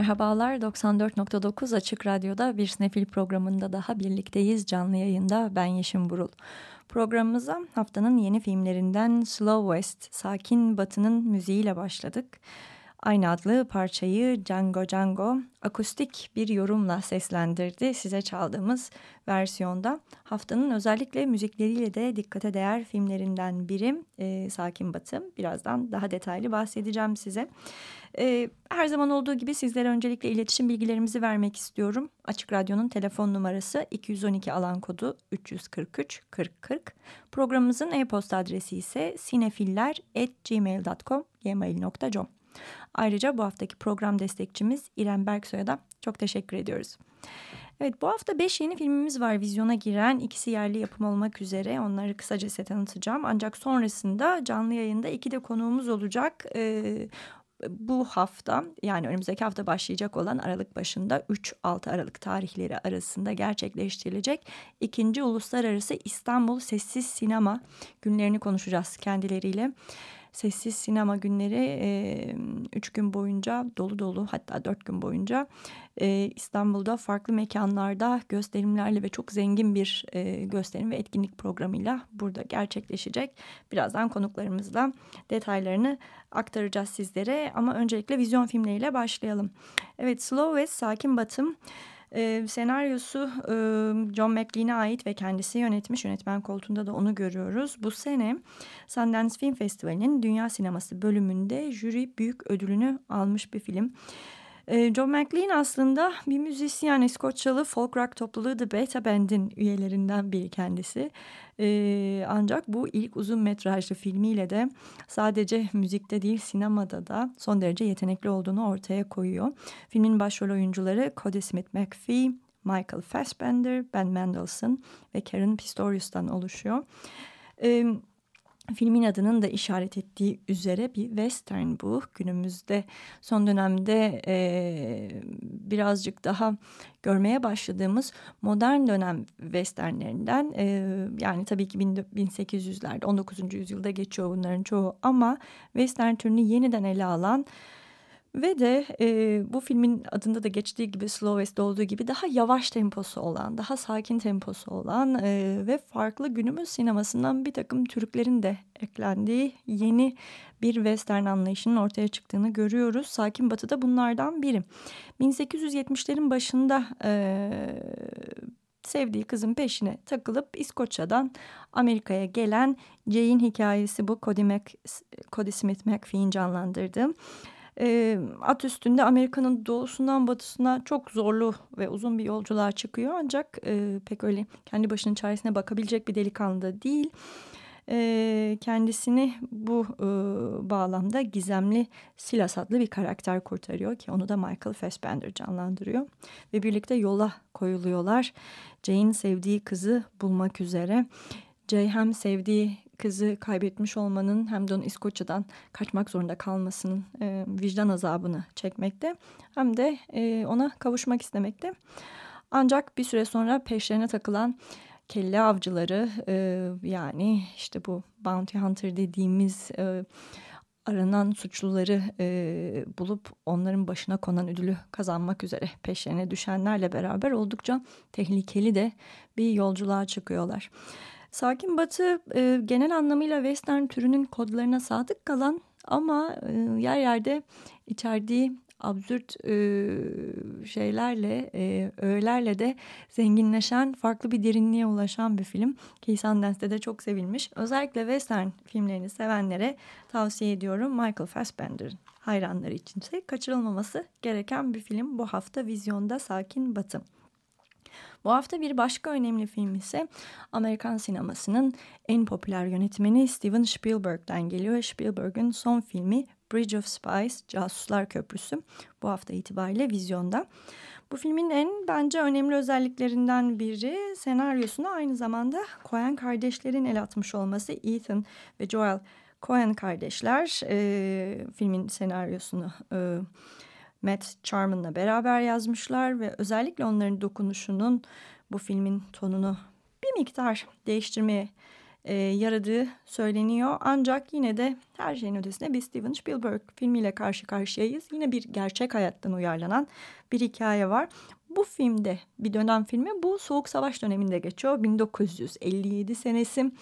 Merhabalar 94.9 Açık Radyo'da bir Snefil programında daha birlikteyiz canlı yayında ben Yeşim Burul. Programımıza haftanın yeni filmlerinden Slow West, Sakin Batı'nın müziğiyle başladık. Aynı adlı parçayı Django Django akustik bir yorumla seslendirdi size çaldığımız versiyonda. Haftanın özellikle müzikleriyle de dikkate değer filmlerinden biri e, Sakin Batı. Birazdan daha detaylı bahsedeceğim size. E, her zaman olduğu gibi sizlere öncelikle iletişim bilgilerimizi vermek istiyorum. Açık Radyo'nun telefon numarası 212 alan kodu 343 40 40. Programımızın e-posta adresi ise sinefiller.gmail.com gmail.com Ayrıca bu haftaki program destekçimiz İrem Berksoy'a da çok teşekkür ediyoruz. Evet bu hafta 5 yeni filmimiz var vizyona giren. ikisi yerli yapım olmak üzere. Onları kısaca size tanıtacağım. Ancak sonrasında canlı yayında iki de konuğumuz olacak. Ee, bu hafta yani önümüzdeki hafta başlayacak olan Aralık başında 3-6 Aralık tarihleri arasında gerçekleştirilecek ikinci Uluslararası İstanbul Sessiz Sinema günlerini konuşacağız kendileriyle. Sessiz sinema günleri e, üç gün boyunca dolu dolu hatta dört gün boyunca e, İstanbul'da farklı mekanlarda gösterimlerle ve çok zengin bir e, gösterim ve etkinlik programıyla burada gerçekleşecek. Birazdan konuklarımızla detaylarını aktaracağız sizlere ama öncelikle vizyon filmleriyle başlayalım. Evet Slow ve Sakin Batım e, senaryosu e, John McLean'e ait ve kendisi yönetmiş. Yönetmen koltuğunda da onu görüyoruz. Bu sene Sundance Film Festivali'nin Dünya Sineması bölümünde jüri büyük ödülünü almış bir film. Ee, John McLean aslında bir müzisyen, İskoçyalı folk rock topluluğu The Beta Band'in üyelerinden biri kendisi. Ee, ancak bu ilk uzun metrajlı filmiyle de sadece müzikte değil sinemada da son derece yetenekli olduğunu ortaya koyuyor. Filmin başrol oyuncuları Cody Smith McPhee, Michael Fassbender, Ben Mendelsohn ve Karen Pistorius'tan oluşuyor. Ee, Filmin adının da işaret ettiği üzere bir western bu. Günümüzde son dönemde e, birazcık daha görmeye başladığımız modern dönem westernlerinden e, yani tabii ki 1800'lerde 19. yüzyılda geçiyor bunların çoğu ama western türünü yeniden ele alan ve de e, bu filmin adında da geçtiği gibi Slow West olduğu gibi daha yavaş temposu olan, daha sakin temposu olan e, ve farklı günümüz sinemasından bir takım türklerin de eklendiği yeni bir western anlayışının ortaya çıktığını görüyoruz. Sakin Batı da bunlardan biri. 1870'lerin başında e, sevdiği kızın peşine takılıp İskoçya'dan Amerika'ya gelen Jane hikayesi bu Cody, Mac, Cody Smith McPhee'in canlandırdığı e, at üstünde Amerika'nın doğusundan batısına çok zorlu ve uzun bir yolculuğa çıkıyor. Ancak e, pek öyle kendi başının çaresine bakabilecek bir delikanlı da değil. E, kendisini bu e, bağlamda gizemli Silas adlı bir karakter kurtarıyor ki onu da Michael Fassbender canlandırıyor. Ve birlikte yola koyuluyorlar. Jane sevdiği kızı bulmak üzere. Jay hem sevdiği kızı kaybetmiş olmanın hem de onun İskoçya'dan kaçmak zorunda kalmasının e, vicdan azabını çekmekte hem de e, ona kavuşmak istemekte. Ancak bir süre sonra peşlerine takılan kelle avcıları e, yani işte bu bounty hunter dediğimiz e, aranan suçluları e, bulup onların başına konan ödülü kazanmak üzere peşlerine düşenlerle beraber oldukça tehlikeli de bir yolculuğa çıkıyorlar. Sakin Batı e, genel anlamıyla western türünün kodlarına sadık kalan ama e, yer yerde içerdiği absürt e, şeylerle, e, öğelerle de zenginleşen, farklı bir derinliğe ulaşan bir film. Ki Sundance'de de çok sevilmiş. Özellikle western filmlerini sevenlere tavsiye ediyorum. Michael Fassbender'ın hayranları içinse kaçırılmaması gereken bir film. Bu hafta vizyonda Sakin Batı. Bu hafta bir başka önemli film ise Amerikan sinemasının en popüler yönetmeni Steven Spielberg'den geliyor. Spielberg'in son filmi Bridge of Spies, Casuslar Köprüsü bu hafta itibariyle vizyonda. Bu filmin en bence önemli özelliklerinden biri senaryosuna aynı zamanda Coen kardeşlerin el atmış olması. Ethan ve Joel Coen kardeşler e, filmin senaryosunu e, Matt Charman'la beraber yazmışlar ve özellikle onların dokunuşunun bu filmin tonunu bir miktar değiştirmeye e, yaradığı söyleniyor. Ancak yine de her şeyin ötesinde bir Steven Spielberg filmiyle karşı karşıyayız. Yine bir gerçek hayattan uyarlanan bir hikaye var. Bu filmde bir dönem filmi bu Soğuk Savaş döneminde geçiyor. 1957 senesi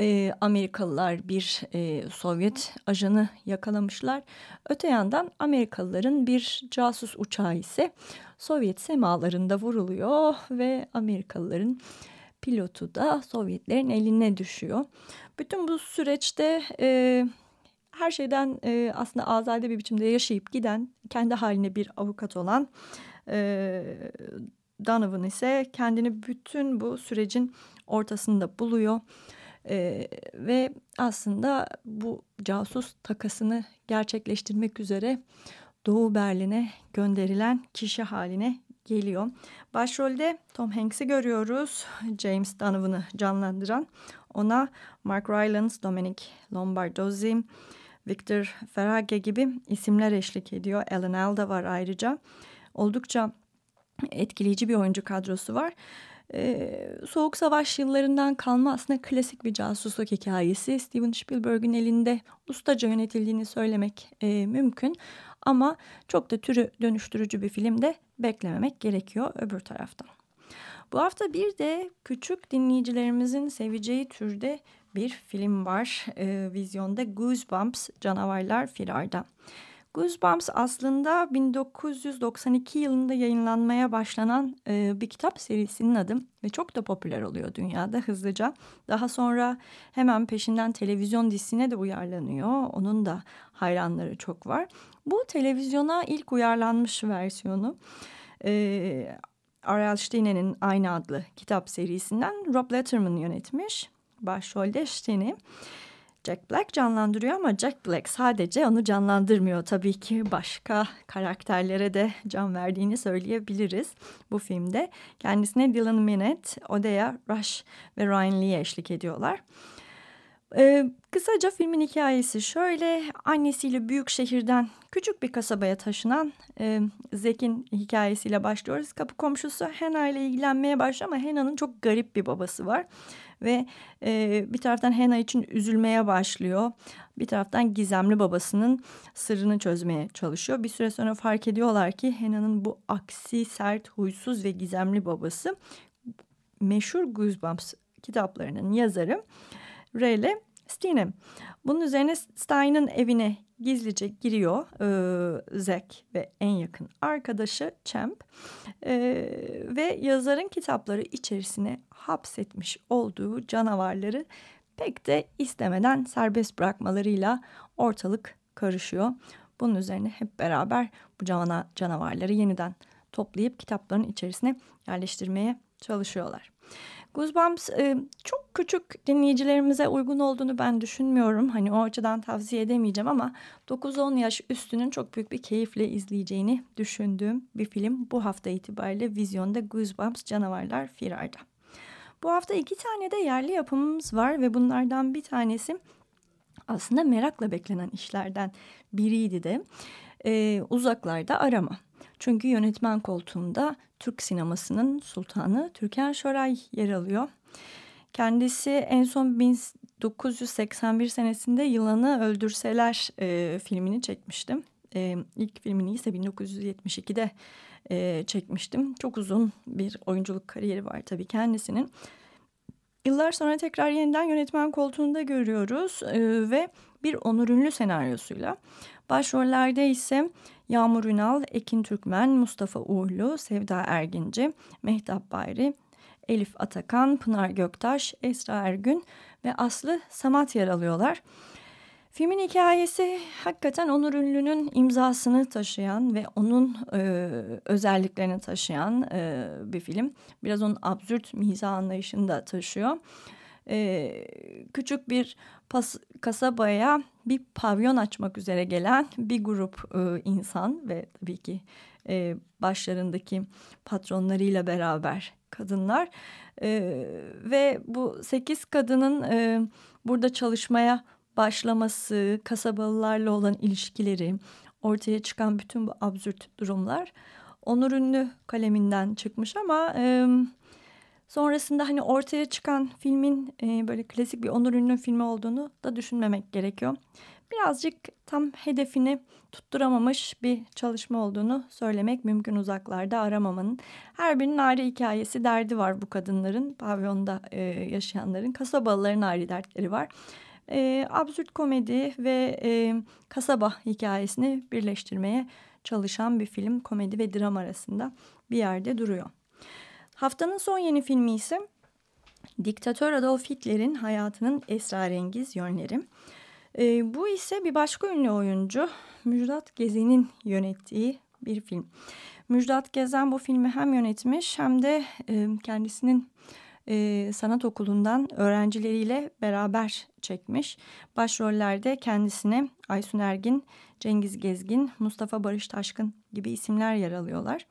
e, Amerikalılar bir e, Sovyet ajanı yakalamışlar. Öte yandan Amerikalıların bir casus uçağı ise Sovyet semalarında vuruluyor ve Amerikalıların pilotu da Sovyetlerin eline düşüyor. Bütün bu süreçte e, her şeyden e, aslında azade bir biçimde yaşayıp giden kendi haline bir avukat olan e, Donovan ise kendini bütün bu sürecin ortasında buluyor. Ee, ve aslında bu casus takasını gerçekleştirmek üzere Doğu Berlin'e gönderilen kişi haline geliyor. Başrolde Tom Hanks'i görüyoruz. James Donovan'ı canlandıran. Ona Mark Rylance, Dominic Lombardozzi, Victor Ferrage gibi isimler eşlik ediyor. Alan Alda var ayrıca. Oldukça etkileyici bir oyuncu kadrosu var. Ee, Soğuk Savaş yıllarından kalma aslında klasik bir casusluk hikayesi. Steven Spielberg'in elinde ustaca yönetildiğini söylemek e, mümkün. Ama çok da türü dönüştürücü bir film de beklememek gerekiyor öbür taraftan. Bu hafta bir de küçük dinleyicilerimizin seveceği türde bir film var. E, vizyonda Goosebumps Canavarlar Firarda. Goosebumps aslında 1992 yılında yayınlanmaya başlanan e, bir kitap serisinin adı ve çok da popüler oluyor dünyada hızlıca. Daha sonra hemen peşinden televizyon dizisine de uyarlanıyor. Onun da hayranları çok var. Bu televizyona ilk uyarlanmış versiyonu e, R.L. Steine'nin aynı adlı kitap serisinden Rob Letterman yönetmiş. Başrolde Stein'i. Jack Black canlandırıyor ama Jack Black sadece onu canlandırmıyor. Tabii ki başka karakterlere de can verdiğini söyleyebiliriz bu filmde. Kendisine Dylan Minnette, Odeya Rush ve Ryan Lee eşlik ediyorlar. Ee, kısaca filmin hikayesi şöyle annesiyle büyük şehirden küçük bir kasabaya taşınan e, Zek'in hikayesiyle başlıyoruz. Kapı komşusu Hannah ile ilgilenmeye başlıyor ama Hannah'nın çok garip bir babası var. Ve e, bir taraftan Hannah için üzülmeye başlıyor. Bir taraftan gizemli babasının sırrını çözmeye çalışıyor. Bir süre sonra fark ediyorlar ki Hannah'nın bu aksi, sert, huysuz ve gizemli babası meşhur Goosebumps kitaplarının yazarı Rayleigh Steinem. Bunun üzerine Stein'ın evine gizlice giriyor e, Zack ve en yakın arkadaşı Champ e, ve yazarın kitapları içerisine hapsetmiş olduğu canavarları pek de istemeden serbest bırakmalarıyla ortalık karışıyor. Bunun üzerine hep beraber bu cana canavarları yeniden toplayıp kitapların içerisine yerleştirmeye çalışıyorlar. Goosebumps e, çok küçük dinleyicilerimize uygun olduğunu ben düşünmüyorum. Hani o açıdan tavsiye edemeyeceğim ama 9-10 yaş üstünün çok büyük bir keyifle izleyeceğini düşündüğüm bir film. Bu hafta itibariyle vizyonda Goosebumps Canavarlar Firar'da. Bu hafta iki tane de yerli yapımımız var ve bunlardan bir tanesi aslında merakla beklenen işlerden biriydi de e, uzaklarda arama. Çünkü yönetmen koltuğunda Türk sinemasının sultanı Türkan Şoray yer alıyor. Kendisi en son 1981 senesinde Yılanı Öldürseler e, filmini çekmiştim. E, ilk filmini ise 1972'de e, çekmiştim. Çok uzun bir oyunculuk kariyeri var tabii kendisinin. Yıllar sonra tekrar yeniden yönetmen koltuğunda görüyoruz e, ve bir onur ünlü senaryosuyla. Başrollerde ise Yağmur Ünal, Ekin Türkmen, Mustafa Uğurlu, Sevda Erginci, Mehtap Bayri, Elif Atakan, Pınar Göktaş, Esra Ergün ve Aslı Samat yer alıyorlar. Filmin hikayesi hakikaten Onur Ünlü'nün imzasını taşıyan ve onun e, özelliklerini taşıyan e, bir film. Biraz onun absürt mizah anlayışını da taşıyor. E, küçük bir pas, kasabaya bir pavyon açmak üzere gelen bir grup e, insan ve tabii ki e, başlarındaki patronlarıyla beraber kadınlar. E, ve bu sekiz kadının e, burada çalışmaya başlaması, kasabalılarla olan ilişkileri, ortaya çıkan bütün bu absürt durumlar Onur Ünlü kaleminden çıkmış ama e, sonrasında hani ortaya çıkan filmin e, böyle klasik bir Onur Ünlü filmi olduğunu da düşünmemek gerekiyor. Birazcık tam hedefini tutturamamış bir çalışma olduğunu söylemek mümkün uzaklarda aramamanın. Her birinin ayrı hikayesi, derdi var bu kadınların, pavyonda e, yaşayanların, kasabalıların ayrı dertleri var e, absürt komedi ve e, kasaba hikayesini birleştirmeye çalışan bir film komedi ve dram arasında bir yerde duruyor. Haftanın son yeni filmi ise Diktatör Adolf Hitler'in hayatının esrarengiz yönleri. E, bu ise bir başka ünlü oyuncu Müjdat Gezen'in yönettiği bir film. Müjdat Gezen bu filmi hem yönetmiş hem de e, kendisinin e, sanat okulundan öğrencileriyle beraber çekmiş. Başrollerde kendisine Aysun Ergin, Cengiz Gezgin, Mustafa Barış Taşkın gibi isimler yer alıyorlar.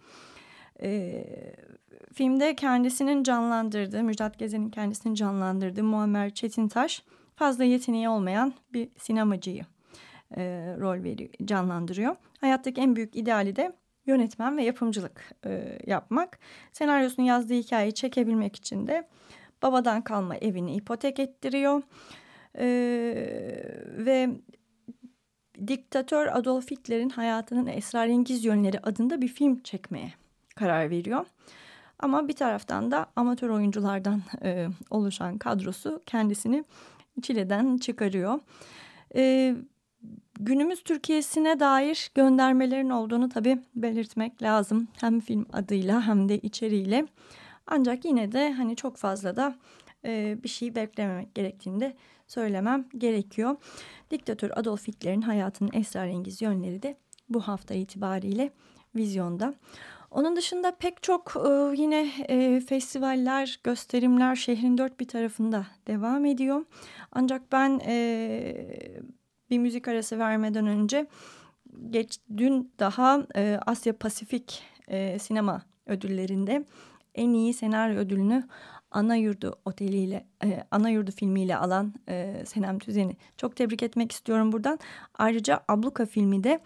E, filmde kendisinin canlandırdığı, Müjdat Gezen'in kendisini canlandırdığı Muammer Çetintaş fazla yeteneği olmayan bir sinemacıyı e, rol veriyor, canlandırıyor. Hayattaki en büyük ideali de yönetmen ve yapımcılık e, yapmak. Senaryosunu yazdığı hikayeyi çekebilmek için de babadan kalma evini ipotek ettiriyor. E, ve diktatör Adolf Hitler'in hayatının esrarengiz yönleri adında bir film çekmeye karar veriyor. Ama bir taraftan da amatör oyunculardan e, oluşan kadrosu kendisini Çile'den çıkarıyor. E, günümüz Türkiye'sine dair göndermelerin olduğunu tabii belirtmek lazım. Hem film adıyla hem de içeriğiyle. Ancak yine de hani çok fazla da e, bir şey beklememek gerektiğini de söylemem gerekiyor. Diktatör Adolf Hitler'in hayatının esrarengiz yönleri de bu hafta itibariyle vizyonda. Onun dışında pek çok e, yine e, festivaller, gösterimler şehrin dört bir tarafında devam ediyor. Ancak ben e, bir müzik arası vermeden önce geç dün daha e, Asya Pasifik e, sinema ödüllerinde en iyi senaryo ödülünü Ana Yurdu oteliyle, e, Ana Yurdu filmiyle alan e, Senem Tüzen'i çok tebrik etmek istiyorum buradan. Ayrıca Abluka filmi de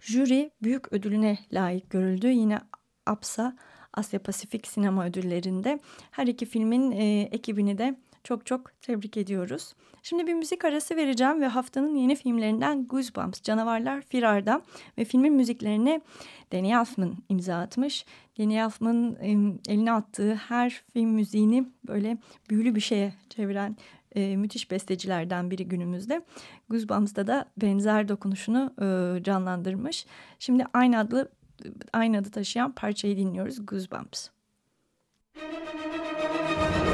jüri büyük ödülüne layık görüldü. Yine APSA Asya Pasifik Sinema Ödülleri'nde her iki filmin e, ekibini de çok çok tebrik ediyoruz. Şimdi bir müzik arası vereceğim ve haftanın yeni filmlerinden Goosebumps, Canavarlar Firar'da ve filmin müziklerini Danny Elfman imza atmış. Danny Elfman eline attığı her film müziğini böyle büyülü bir şeye çeviren e, müthiş bestecilerden biri günümüzde. Goosebumps'da da benzer dokunuşunu e, canlandırmış. Şimdi aynı adlı aynı adı taşıyan parçayı dinliyoruz Goosebumps. Müzik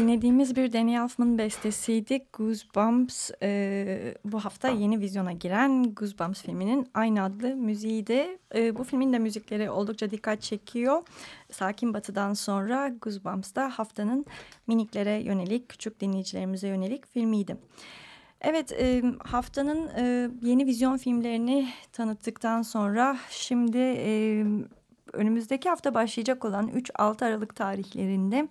Dinlediğimiz bir Danny Elfman bestesiydi. Goosebumps e, bu hafta yeni vizyona giren Goosebumps filminin aynı adlı müziğiydi. E, bu filmin de müzikleri oldukça dikkat çekiyor. Sakin Batı'dan sonra Goosebumps da haftanın miniklere yönelik, küçük dinleyicilerimize yönelik filmiydi. Evet e, haftanın e, yeni vizyon filmlerini tanıttıktan sonra şimdi e, önümüzdeki hafta başlayacak olan 3-6 Aralık tarihlerinde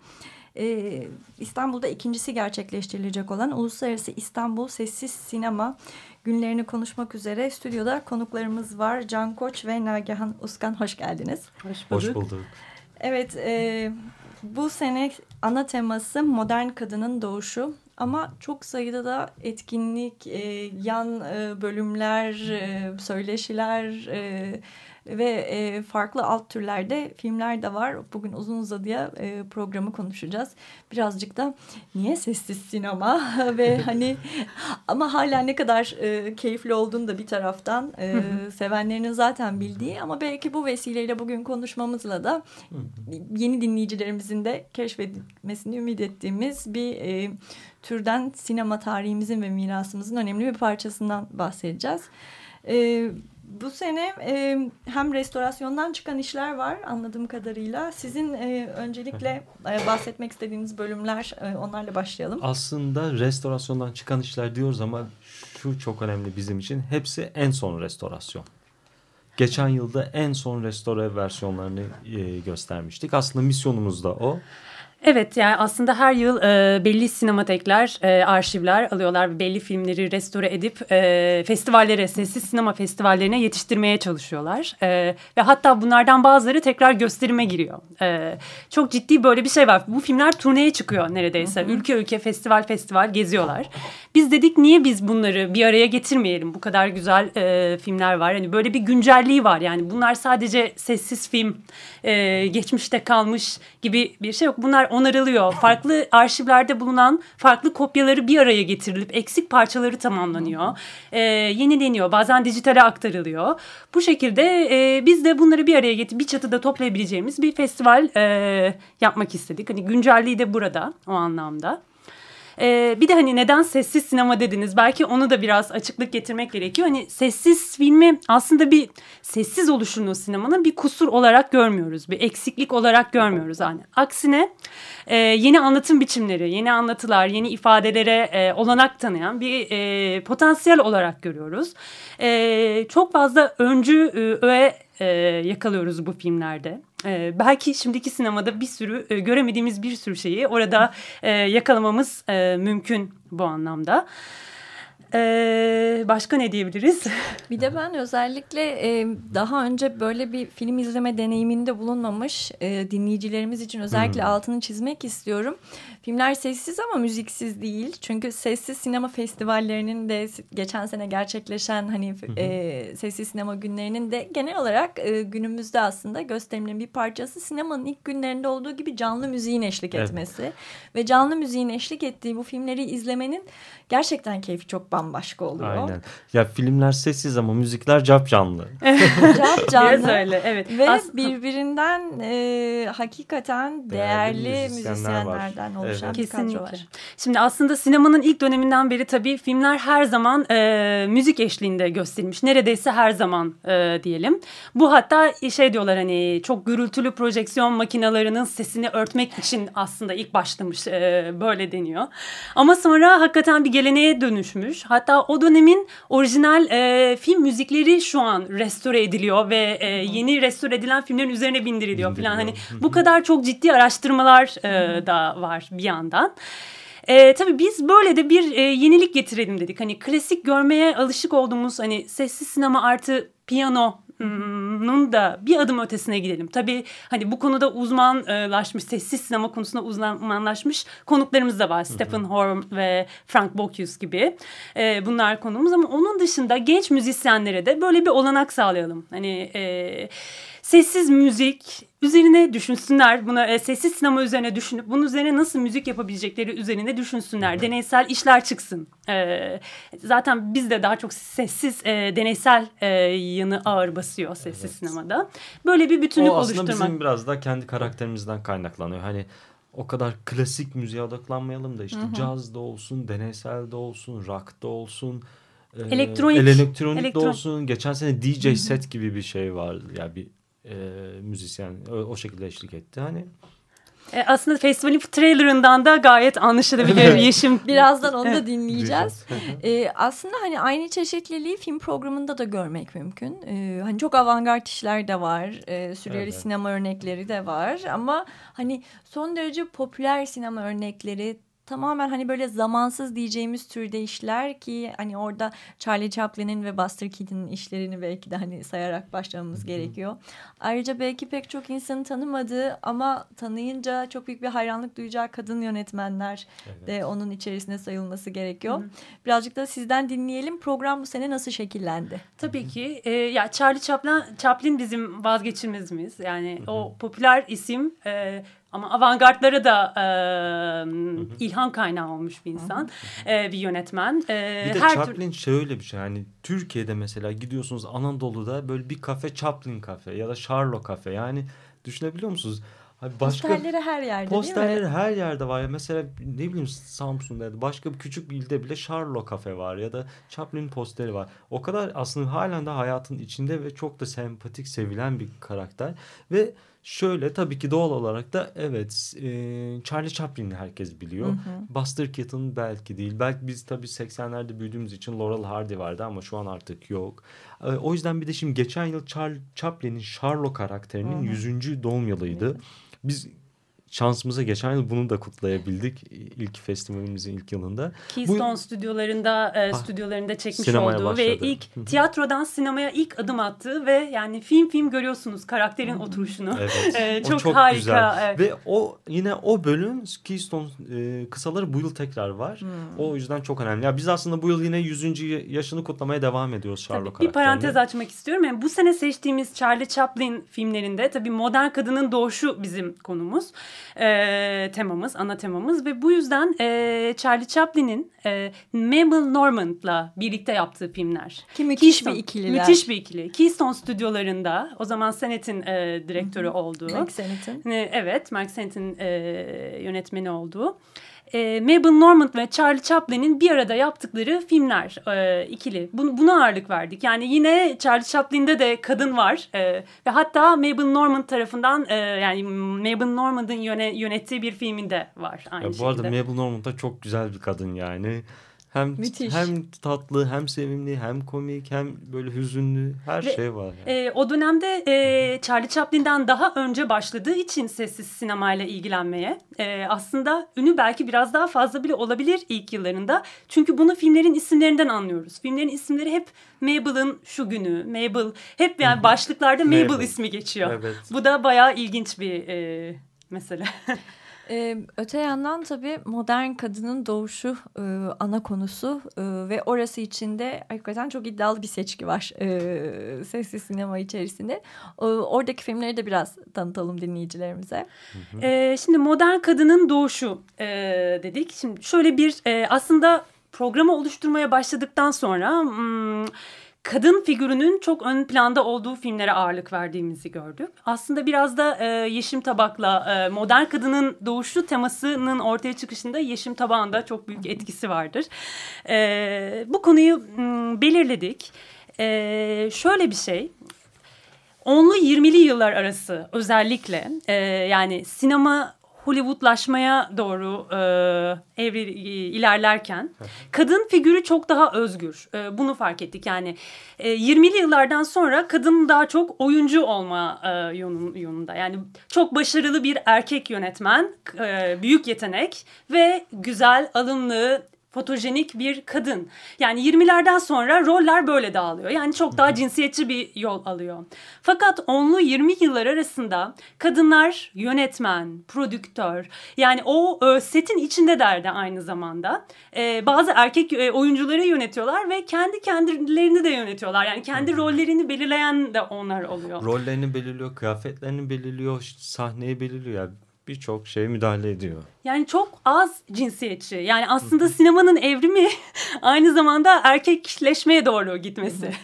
e, İstanbul'da ikincisi gerçekleştirilecek olan Uluslararası İstanbul Sessiz Sinema günlerini konuşmak üzere stüdyoda konuklarımız var. Can Koç ve Nagihan Uskan hoş geldiniz. Hoş bulduk. Hoş bulduk. Evet, e, bu sene ana teması modern kadının doğuşu. ama çok sayıda da etkinlik, e, yan e, bölümler, e, söyleşiler e, ve e, farklı alt türlerde filmler de var. Bugün uzun uzadıya e, programı konuşacağız. Birazcık da niye sessiz sinema ve hani ama hala ne kadar e, keyifli olduğunu da bir taraftan e, sevenlerinin zaten bildiği ama belki bu vesileyle bugün konuşmamızla da yeni dinleyicilerimizin de keşfedilmesini ümit ettiğimiz bir e, türden sinema tarihimizin ve mirasımızın önemli bir parçasından bahsedeceğiz. E, bu sene e, hem restorasyondan çıkan işler var anladığım kadarıyla. Sizin e, öncelikle e, bahsetmek istediğiniz bölümler e, onlarla başlayalım. Aslında restorasyondan çıkan işler diyoruz ama şu çok önemli bizim için. Hepsi en son restorasyon. Geçen yılda en son restore versiyonlarını e, göstermiştik. Aslında misyonumuz da o. Evet yani aslında her yıl e, belli sinematekler, e, arşivler alıyorlar ve belli filmleri restore edip e, festivallere, sessiz sinema festivallerine yetiştirmeye çalışıyorlar. E, ve hatta bunlardan bazıları tekrar gösterime giriyor. E, çok ciddi böyle bir şey var. Bu filmler turneye çıkıyor neredeyse. Hı hı. Ülke ülke, festival festival geziyorlar. Biz dedik niye biz bunları bir araya getirmeyelim? Bu kadar güzel e, filmler var. Hani böyle bir güncelliği var yani. Bunlar sadece sessiz film, e, geçmişte kalmış gibi bir şey yok. Bunlar onarılıyor. Farklı arşivlerde bulunan farklı kopyaları bir araya getirilip eksik parçaları tamamlanıyor. E, yenileniyor. Bazen dijitale aktarılıyor. Bu şekilde e, biz de bunları bir araya getirip bir çatıda toplayabileceğimiz bir festival e, yapmak istedik. Hani güncelliği de burada o anlamda. Ee, bir de hani neden sessiz sinema dediniz? Belki onu da biraz açıklık getirmek gerekiyor. Hani sessiz filmi aslında bir sessiz oluşunu sinemanın bir kusur olarak görmüyoruz. Bir eksiklik olarak görmüyoruz yani. Aksine e, yeni anlatım biçimleri, yeni anlatılar, yeni ifadelere e, olanak tanıyan bir e, potansiyel olarak görüyoruz. E, çok fazla öncü e, öğe e, yakalıyoruz bu filmlerde. E, belki şimdiki sinemada bir sürü e, göremediğimiz bir sürü şeyi orada e, yakalamamız e, mümkün bu anlamda. Ee, başka ne diyebiliriz? Bir de ben özellikle e, daha önce böyle bir film izleme deneyiminde bulunmamış e, dinleyicilerimiz için özellikle hmm. altını çizmek istiyorum. Filmler sessiz ama müziksiz değil. Çünkü sessiz sinema festivallerinin de geçen sene gerçekleşen hani e, sessiz sinema günlerinin de genel olarak e, günümüzde aslında gösterimlerin bir parçası sinemanın ilk günlerinde olduğu gibi canlı müziğin eşlik etmesi. Evet. Ve canlı müziğin eşlik ettiği bu filmleri izlemenin gerçekten keyfi çok bambaşka oluyor. Aynen. Ya filmler sessiz ama müzikler cap canlı. cap canlı. öyle evet. Ve Aslında... birbirinden e, hakikaten değerli, değerli müzisyenlerden oluşan evet. Kesinlikle. var. Şimdi aslında sinemanın ilk döneminden beri tabii filmler her zaman e, müzik eşliğinde gösterilmiş. Neredeyse her zaman e, diyelim. Bu hatta şey diyorlar hani çok gürültülü projeksiyon makinalarının sesini örtmek için aslında ilk başlamış e, böyle deniyor. Ama sonra hakikaten bir geleneğe dönüşmüş. Hatta o dönemin orijinal e, film müzikleri şu an restore ediliyor ve e, yeni restore edilen filmlerin üzerine bindiriliyor, bindiriliyor. falan. Hani bu kadar çok ciddi araştırmalar e, da var bir yandan. E, tabii biz böyle de bir e, yenilik getirelim dedik. Hani klasik görmeye alışık olduğumuz hani sessiz sinema artı piyano da bir adım ötesine gidelim. Tabii hani bu konuda uzmanlaşmış, sessiz sinema konusunda uzmanlaşmış konuklarımız da var. Stephen Horn ve Frank Bocuse gibi. E, bunlar konumuz ama onun dışında genç müzisyenlere de böyle bir olanak sağlayalım. Hani e, sessiz müzik üzerine düşünsünler. Buna e, sessiz sinema üzerine düşünüp bunun üzerine nasıl müzik yapabilecekleri üzerine düşünsünler. Deneysel işler çıksın. E, zaten bizde daha çok sessiz e, deneysel e, yanı ağır basıyor sessiz evet. sinemada. Böyle bir bütünlük oluşturmak. O aslında bizim biraz da kendi karakterimizden kaynaklanıyor. Hani o kadar klasik müziğe odaklanmayalım da işte caz da olsun, deneysel de olsun, rock da olsun. Elektronik. Elektronik, elektronik de olsun. Geçen sene DJ set gibi bir şey var. Ya yani bir e, müzisyen o, o şekilde eşlik etti. Hani e, aslında festivalin trailerından da gayet anlaşılabilir Yeşim. Birazdan onu da dinleyeceğiz. e, aslında hani aynı çeşitliliği film programında da görmek mümkün. E, hani çok avantgard işler de var. E, süreli evet. sinema örnekleri de var. Ama hani son derece popüler sinema örnekleri tamamen hani böyle zamansız diyeceğimiz türde işler ki hani orada Charlie Chaplin'in ve Buster Keaton'ın işlerini belki de hani sayarak başlamamız gerekiyor. Ayrıca belki pek çok insanın tanımadığı ama tanıyınca çok büyük bir hayranlık duyacağı kadın yönetmenler evet. de onun içerisine sayılması gerekiyor. Birazcık da sizden dinleyelim. Program bu sene nasıl şekillendi? Tabii ki. E, ya Charlie Chaplin, Chaplin bizim vazgeçilmezimiz. Yani o popüler isim e, ama avantgardlara da e, ilham kaynağı olmuş bir insan, e, bir yönetmen. E, bir de her Chaplin tür... şöyle bir şey yani Türkiye'de mesela gidiyorsunuz Anadolu'da böyle bir kafe Chaplin kafe ya da Charlo kafe yani düşünebiliyor musunuz? Abi başka, posterleri her yerde posterleri değil mi? her yerde var. Ya mesela ne bileyim Samsun'da ya da başka bir küçük bir ilde bile Charlo kafe var ya da Chaplin posteri var. O kadar aslında halen de hayatın içinde ve çok da sempatik, sevilen bir karakter. Ve şöyle tabii ki doğal olarak da evet e, Charlie Chaplin'i herkes biliyor. Hı hı. Buster Keaton belki değil. Belki biz tabii 80'lerde büyüdüğümüz için Laurel Hardy vardı ama şu an artık yok. E, o yüzden bir de şimdi geçen yıl Charlie Chaplin'in Charlo karakterinin hı hı. 100. doğum yılıydı. Biz şansımıza geçen yıl bunu da kutlayabildik ilk festivalimizin ilk yılında. Keystone Bu, stüdyolarında e, ah, stüdyolarında çekmiş olduğu başladı. ve ilk tiyatrodan sinemaya ilk adım attığı ve yani film film görüyorsunuz karakterin oturuşunu. Evet. e, çok, çok harika. Güzel. Evet. Ve o yine o bölüm Keystone e, kısaları bu yıl tekrar var. Hmm. O yüzden çok önemli. Ya biz aslında bu yıl yine 100. yaşını kutlamaya devam ediyoruz tabii, Bir parantez açmak istiyorum. Yani bu sene seçtiğimiz Charlie Chaplin filmlerinde tabii modern kadının doğuşu bizim konumuz e, temamız, ana temamız ve bu yüzden e, Charlie Chaplin'in e, Mabel Normand'la birlikte yaptığı filmler. Ki müthiş Keystone, bir ikililer. Müthiş bir ikili. Keystone stüdyolarında o zaman Senet'in e, direktörü olduğu. Mark Senet'in. E, evet, Mark Senet'in e, yönetmeni olduğu e, Mabel Normand ve Charlie Chaplin'in bir arada yaptıkları filmler e, ikili. Bun, buna ağırlık verdik. Yani yine Charlie Chaplin'de de kadın var e, ve hatta Mabel Normand tarafından e, yani Mabel Normand'ın yöne, yönettiği bir filminde var aynı ya, bu şekilde. Bu arada Mabel Normand da çok güzel bir kadın yani. Hem Müthiş. hem tatlı hem sevimli hem komik hem böyle hüzünlü her Ve, şey var. Yani. E, o dönemde e, Charlie Chaplin'den daha önce başladığı için sessiz sinemayla ilgilenmeye e, aslında ünü belki biraz daha fazla bile olabilir ilk yıllarında. Çünkü bunu filmlerin isimlerinden anlıyoruz. Filmlerin isimleri hep Mabel'ın şu günü, Mabel hep yani başlıklarda Mabel, Mabel ismi geçiyor. Evet. Bu da bayağı ilginç bir e, mesele. Ee, öte yandan tabii modern kadının doğuşu e, ana konusu e, ve orası içinde hakikaten çok iddialı bir seçki var e, sesli sinema içerisinde. E, oradaki filmleri de biraz tanıtalım dinleyicilerimize. Hı hı. E, şimdi modern kadının doğuşu e, dedik. Şimdi şöyle bir e, aslında programı oluşturmaya başladıktan sonra... Hmm, kadın figürünün çok ön planda olduğu filmlere ağırlık verdiğimizi gördük. Aslında biraz da e, Yeşim Tabak'la e, modern kadının doğuşu temasının ortaya çıkışında Yeşim Tabak'ın da çok büyük etkisi vardır. E, bu konuyu m, belirledik. E, şöyle bir şey, onlu 20'li yıllar arası özellikle e, yani sinema Hollywoodlaşmaya doğru e, evri, ilerlerken kadın figürü çok daha özgür. E, bunu fark ettik. Yani e, 20'li yıllardan sonra kadın daha çok oyuncu olma e, yolunda. Yani çok başarılı bir erkek yönetmen, e, büyük yetenek ve güzel, alımlı, fotojenik bir kadın. Yani 20'lerden sonra roller böyle dağılıyor. Yani çok daha cinsiyetçi bir yol alıyor. Fakat onlu 20 yıllar arasında kadınlar yönetmen, prodüktör yani o e, setin içinde derdi aynı zamanda. E, bazı erkek e, oyuncuları yönetiyorlar ve kendi kendilerini de yönetiyorlar. Yani kendi rollerini belirleyen de onlar oluyor. Rollerini belirliyor, kıyafetlerini belirliyor, sahneyi belirliyor. Yani birçok şey müdahale ediyor. Yani çok az cinsiyetçi. Yani aslında sinemanın evrimi aynı zamanda erkekleşmeye doğru gitmesi.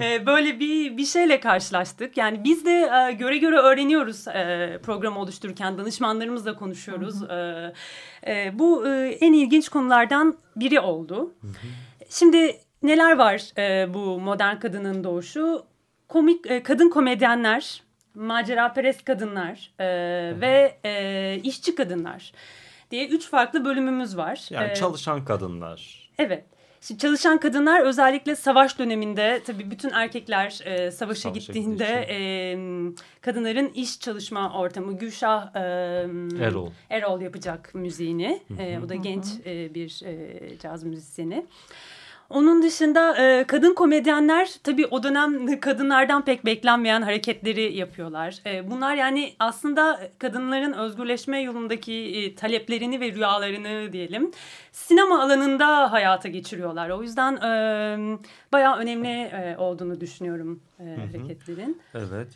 Ee, böyle bir bir şeyle karşılaştık. Yani biz de e, göre göre öğreniyoruz e, programı oluştururken danışmanlarımızla konuşuyoruz. E, bu en ilginç konulardan biri oldu. Şimdi neler var bu modern kadının doğuşu? Komik kadın komedyenler maceraperest kadınlar e, ve e, işçi kadınlar diye üç farklı bölümümüz var. Yani ee, çalışan kadınlar. Evet. Şimdi çalışan kadınlar özellikle savaş döneminde tabii bütün erkekler e, savaşa, Savaşa gittiğinde e, kadınların iş çalışma ortamı Gülşah e, Erol. Erol yapacak müziğini. E, o da genç e, bir e, caz müzisyeni. Onun dışında e, kadın komedyenler tabii o dönem kadınlardan pek beklenmeyen hareketleri yapıyorlar. E, bunlar yani aslında kadınların özgürleşme yolundaki e, taleplerini ve rüyalarını diyelim sinema alanında hayata geçiriyorlar. O yüzden e, bayağı önemli e, olduğunu düşünüyorum e, hareketlerin. Evet.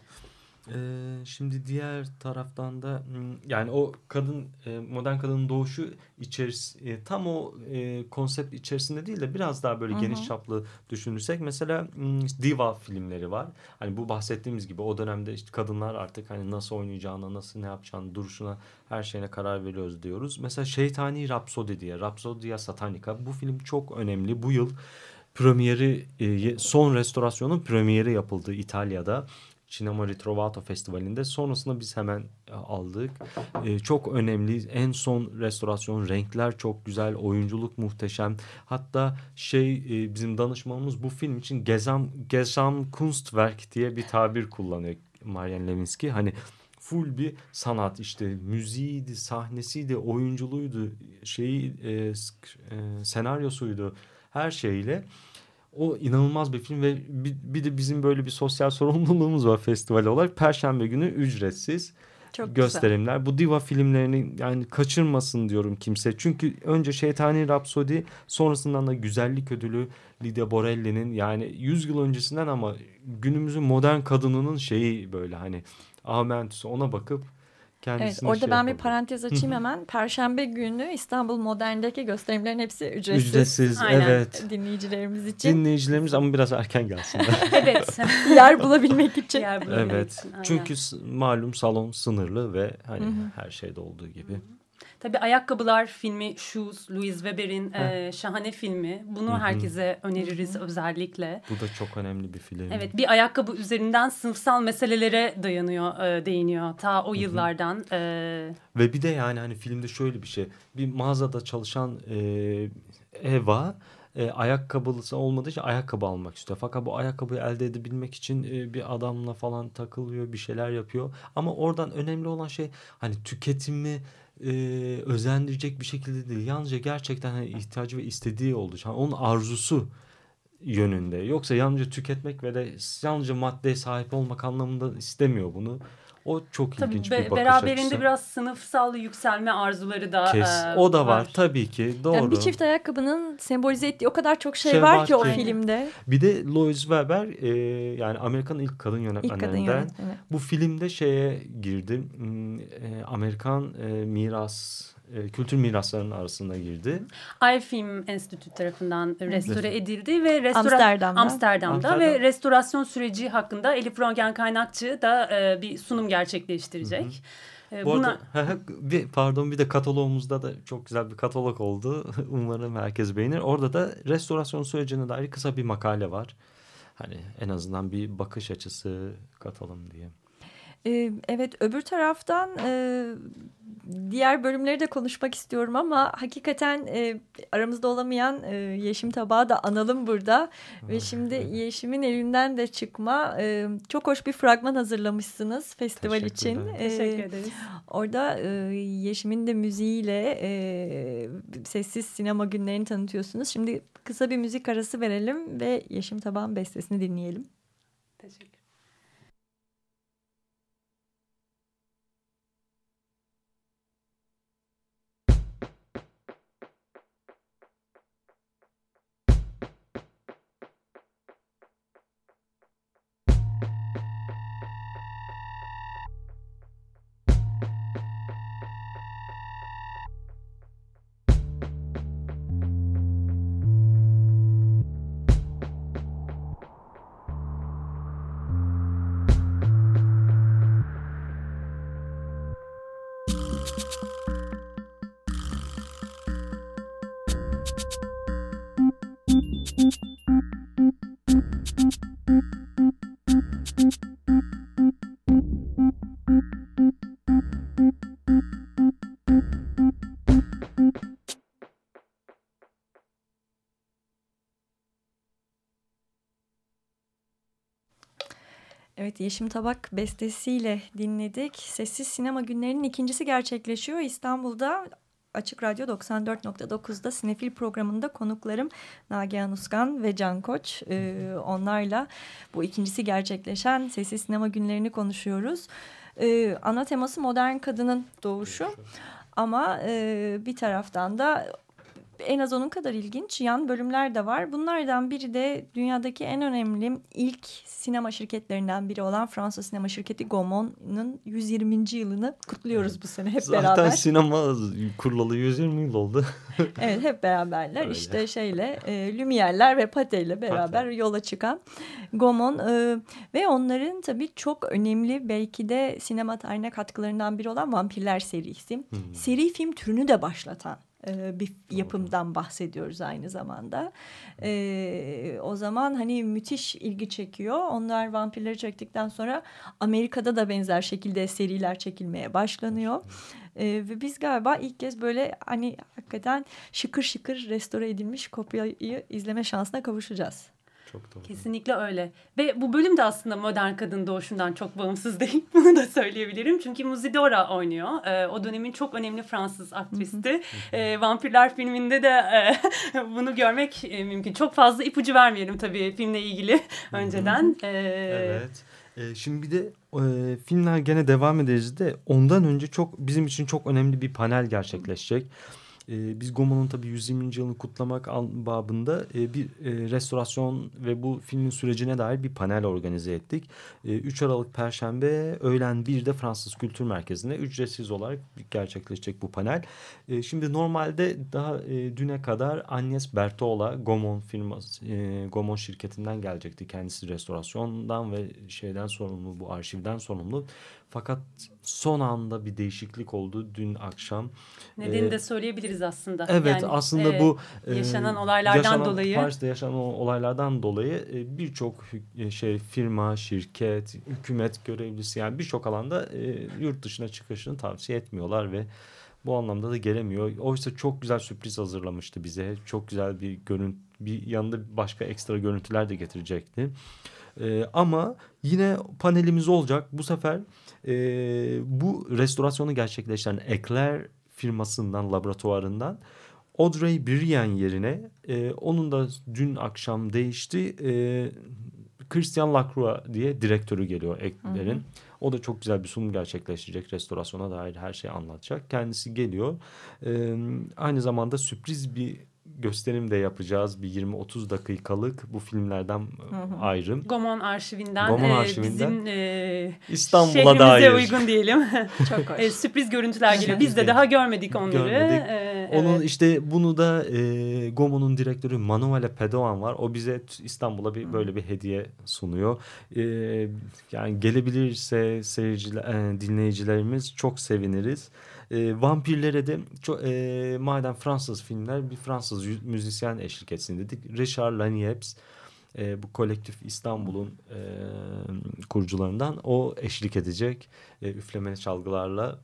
Ee, şimdi diğer taraftan da hmm, yani o kadın modern kadının doğuşu içeris e, tam o e, konsept içerisinde değil de biraz daha böyle Hı hı. geniş çaplı düşünürsek mesela hmm, diva filmleri var. Hani bu bahsettiğimiz gibi o dönemde işte kadınlar artık hani nasıl oynayacağına, nasıl ne yapacağını, duruşuna, her şeyine karar veriyoruz diyoruz. Mesela Şeytani Rapsodi diye, Rapsodia Satanica bu film çok önemli. Bu yıl premieri son restorasyonun premieri yapıldı İtalya'da. Cinema Ritrovato Festivali'nde. Sonrasında biz hemen e, aldık. E, çok önemli. En son restorasyon. Renkler çok güzel. Oyunculuk muhteşem. Hatta şey e, bizim danışmanımız bu film için Gesam, Gesam Kunstwerk diye bir tabir kullanıyor. Marian Levinsky. Hani full bir sanat işte müziğiydi, sahnesiydi, oyunculuğuydu, şeyi e, e, senaryosuydu her şeyle o inanılmaz bir film ve bir, bir de bizim böyle bir sosyal sorumluluğumuz var festival olarak. Perşembe günü ücretsiz Çok güzel. gösterimler. Bu diva filmlerini yani kaçırmasın diyorum kimse. Çünkü önce Şeytani Rapsodi sonrasından da Güzellik Ödülü Lydia Borelli'nin yani 100 yıl öncesinden ama günümüzün modern kadınının şeyi böyle hani amentüsü ona bakıp Evet, kendisine orada şey ben bir yapabilir. parantez açayım hemen. Perşembe günü İstanbul Modern'deki gösterimlerin hepsi ücretsiz. Ücretsiz Aynen. evet. Dinleyicilerimiz için Dinleyicilerimiz ama biraz erken gelsinler. Evet. yer bulabilmek için. Yer bulabilmek Evet. için, aynen. Çünkü malum salon sınırlı ve hani her şeyde olduğu gibi. Tabii Ayakkabılar filmi Shoes, Louis Weber'in e, şahane filmi. Bunu Hı hı. herkese öneririz özellikle. Bu da çok önemli bir film. Evet bir ayakkabı üzerinden sınıfsal meselelere dayanıyor, e, değiniyor ta o yıllardan. E, Ve bir de yani hani filmde şöyle bir şey. Bir mağazada çalışan e, Eva e, ayakkabılısı olmadığı için ayakkabı almak istiyor. Fakat bu ayakkabıyı elde edebilmek için e, bir adamla falan takılıyor, bir şeyler yapıyor. Ama oradan önemli olan şey hani tüketimi e, özendirecek bir şekilde değil. Yalnızca gerçekten hani ihtiyacı ve istediği olduğu için. hani onun arzusu yönünde. Yoksa yalnızca tüketmek ve de yalnızca maddeye sahip olmak anlamında istemiyor bunu. O çok tabii ilginç be- bir bakış beraberinde açısı. biraz sınıfsal yükselme arzuları da Kes. e, o da var. tabii ki doğru. Yani bir çift ayakkabının sembolize ettiği o kadar çok şey, Şey var, var ki o ki. filmde. Bir de Louise Weber e, yani Amerika'nın ilk kadın İlk kadın yönetmenlerinden. yönetmeni. Bu filmde şeye girdi. Hmm, e, Amerikan e, miras e, kültür miraslarının arasına girdi. Ay Film Enstitü tarafından restore edildi ve restora Amsterdam'da. Amsterdam'da Amsterdam. ve restorasyon süreci hakkında Elif Rongen Kaynakçı da e, bir sunum gerçekleştirecek. E, Bu buna arada bir, pardon bir de kataloğumuzda da çok güzel bir katalog oldu. Umarım herkes beğenir. Orada da restorasyon sürecine dair kısa bir makale var. Hani en azından bir bakış açısı katalım diye. Ee, evet öbür taraftan e, diğer bölümleri de konuşmak istiyorum ama hakikaten e, aramızda olamayan e, Yeşim Tabağı da analım burada. Ve şimdi Yeşim'in elinden de çıkma e, çok hoş bir fragman hazırlamışsınız festival için. E, teşekkür ederiz. Orada e, Yeşim'in de müziğiyle e, sessiz sinema günlerini tanıtıyorsunuz. Şimdi kısa bir müzik arası verelim ve Yeşim Tabağ'ın bestesini dinleyelim. Teşekkür. Evet Yeşim Tabak bestesiyle dinledik. Sessiz Sinema Günleri'nin ikincisi gerçekleşiyor. İstanbul'da Açık Radyo 94.9'da Sinefil programında konuklarım Nagihan Uskan ve Can Koç. Ee, onlarla bu ikincisi gerçekleşen Sessiz Sinema Günlerini konuşuyoruz. Ee, ana teması modern kadının doğuşu. Ama e, bir taraftan da en az onun kadar ilginç yan bölümler de var. Bunlardan biri de dünyadaki en önemli ilk sinema şirketlerinden biri olan Fransız sinema şirketi Gaumont''un 120. yılını kutluyoruz bu sene hep Zaten beraber. Zaten sinema kurulalı 120 yıl oldu. evet hep beraberler. Öyle. İşte şeyle e, Lumière'ler ve Pate ile beraber Pate. yola çıkan Gaumont e, ve onların tabii çok önemli belki de sinema tarihine katkılarından biri olan Vampirler serisi. Hmm. Seri film türünü de başlatan bir yapımdan bahsediyoruz aynı zamanda. E, o zaman hani müthiş ilgi çekiyor. Onlar vampirleri çektikten sonra Amerika'da da benzer şekilde seriler çekilmeye başlanıyor. E, ve biz galiba ilk kez böyle hani hakikaten şıkır şıkır restore edilmiş kopyayı izleme şansına kavuşacağız. Çok doğru. Kesinlikle öyle. Ve bu bölüm de aslında modern kadın doğuşundan çok bağımsız değil. Bunu da söyleyebilirim. Çünkü Muzidora oynuyor. Ee, o dönemin çok önemli Fransız aktristi. ee, Vampirler filminde de e, bunu görmek e, mümkün. Çok fazla ipucu vermeyelim tabii filmle ilgili önceden. Ee, evet. Şimdi bir de e, filmler gene devam ederiz de ondan önce çok bizim için çok önemli bir panel gerçekleşecek. E, biz Gomo'nun tabii 120. yılını kutlamak babında e, bir e, restorasyon ve bu filmin sürecine dair bir panel organize ettik. E, 3 Aralık Perşembe öğlen 1'de Fransız Kültür Merkezi'nde ücretsiz olarak gerçekleşecek bu panel. E, şimdi normalde daha e, düne kadar Agnes Bertola Gomon firması, e, Gomon şirketinden gelecekti. Kendisi restorasyondan ve şeyden sorumlu bu arşivden sorumlu. Fakat son anda bir değişiklik oldu dün akşam. Nedenini ee, de söyleyebiliriz aslında. Evet yani, aslında e, bu yaşanan olaylardan yaşanan, dolayı. Paris'te yaşanan olaylardan dolayı e, birçok e, şey firma, şirket, hükümet görevlisi yani birçok alanda e, yurt dışına çıkışını tavsiye etmiyorlar ve bu anlamda da gelemiyor. Oysa çok güzel sürpriz hazırlamıştı bize. Çok güzel bir görüntü, bir yanında başka ekstra görüntüler de getirecekti. E, ama yine panelimiz olacak. Bu sefer e, bu restorasyonu gerçekleştiren Ekler firmasından, laboratuvarından Audrey Brian yerine e, onun da dün akşam değişti. E, Christian Lacroix diye direktörü geliyor Ekler'in. O da çok güzel bir sunum gerçekleştirecek. Restorasyona dair her şeyi anlatacak. Kendisi geliyor. E, aynı zamanda sürpriz bir gösterim de yapacağız. Bir 20-30 dakikalık bu filmlerden hı hı. ayrım. Gomon arşivinden, Gomon arşivinden bizim e, İstanbul'a dair. uygun diyelim. Çok hoş. E, sürpriz görüntüler geliyor. Biz de daha görmedik onları. Görmedik. E, Onun evet. işte bunu da e, Gomon'un direktörü Manuele Pedoan var. O bize İstanbul'a bir böyle bir hediye sunuyor. E, yani gelebilirse seyirciler, e, dinleyicilerimiz çok seviniriz. E, vampirlere de çok, e, madem Fransız filmler bir Fransız müzisyen eşlik etsin dedik. Richard Laniepes e, bu kolektif İstanbul'un e, kurucularından o eşlik edecek e, üflemeli çalgılarla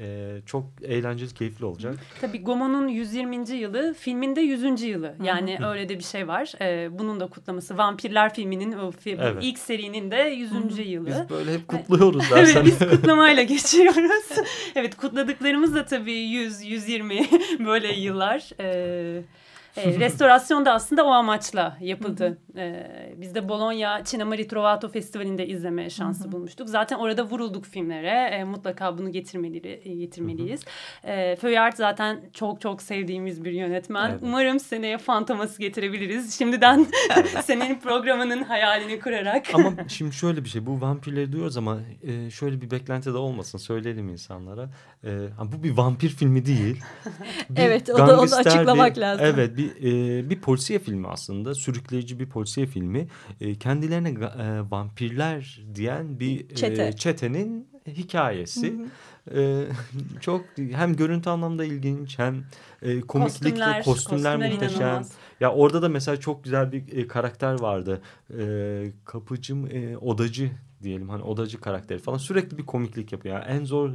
e, çok eğlenceli, keyifli olacak. Tabii Gomo'nun 120. yılı, filmin de 100. yılı. Yani öyle de bir şey var. E, bunun da kutlaması. Vampirler filminin o film, evet. ilk serinin de 100. yılı. Biz böyle hep kutluyoruz evet, biz kutlamayla geçiyoruz. evet, kutladıklarımız da tabii 100, 120 böyle yıllar. Evet. E, restorasyon da aslında o amaçla yapıldı. e, biz de Bologna Cinema Ritrovato Festivali'nde izleme şansı bulmuştuk. Zaten orada vurulduk filmlere. E, mutlaka bunu getirmeli, getirmeliyiz. E, Feuillard zaten çok çok sevdiğimiz bir yönetmen. Evet. Umarım seneye Fantomas'ı getirebiliriz. Şimdiden senin programının hayalini kurarak. Ama şimdi şöyle bir şey. Bu vampirleri duyuyoruz ama e, şöyle bir beklenti de olmasın. Söyleyelim insanlara. E, bu bir vampir filmi değil. Bir evet o da onu açıklamak bir, lazım. Evet bir e, bir polisiye filmi aslında. Sürükleyici bir polisiye filmi. E, kendilerine e, vampirler diyen bir Çete. e, çetenin hikayesi. Hı hı. Ee, çok hem görüntü anlamda ilginç hem e, komiklikle kostümler, kostümler, kostümler muhteşem. Ya orada da mesela çok güzel bir e, karakter vardı. E, kapıcım e, odacı diyelim hani odacı karakteri falan sürekli bir komiklik yapıyor. Yani en zor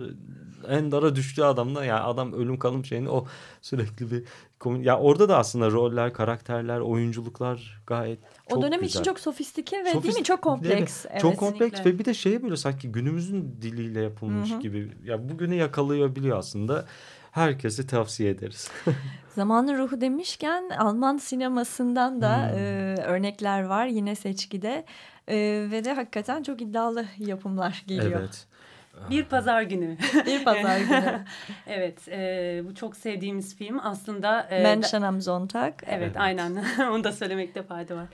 en dara düştüğü adamda yani adam ölüm kalım şeyini o sürekli bir komik. Ya orada da aslında roller, karakterler, oyunculuklar gayet o dönem güzel. için çok sofistike ve Sofist değil mi çok kompleks. Evet, çok kompleks ve bir de şey böyle sanki günümüzün diliyle yapılmış Hı hı. gibi. Ya bugünü yakalayabiliyor aslında. Herkese tavsiye ederiz. Zamanın ruhu demişken Alman sinemasından da Hmm. e, örnekler var yine seçkide E, ve de hakikaten çok iddialı yapımlar geliyor. evet. Bir pazar günü. Bir pazar günü. evet, e, bu çok sevdiğimiz film aslında. E, Menschen am Sonntag. Evet, Evet. aynen. Onu da söylemekte fayda var.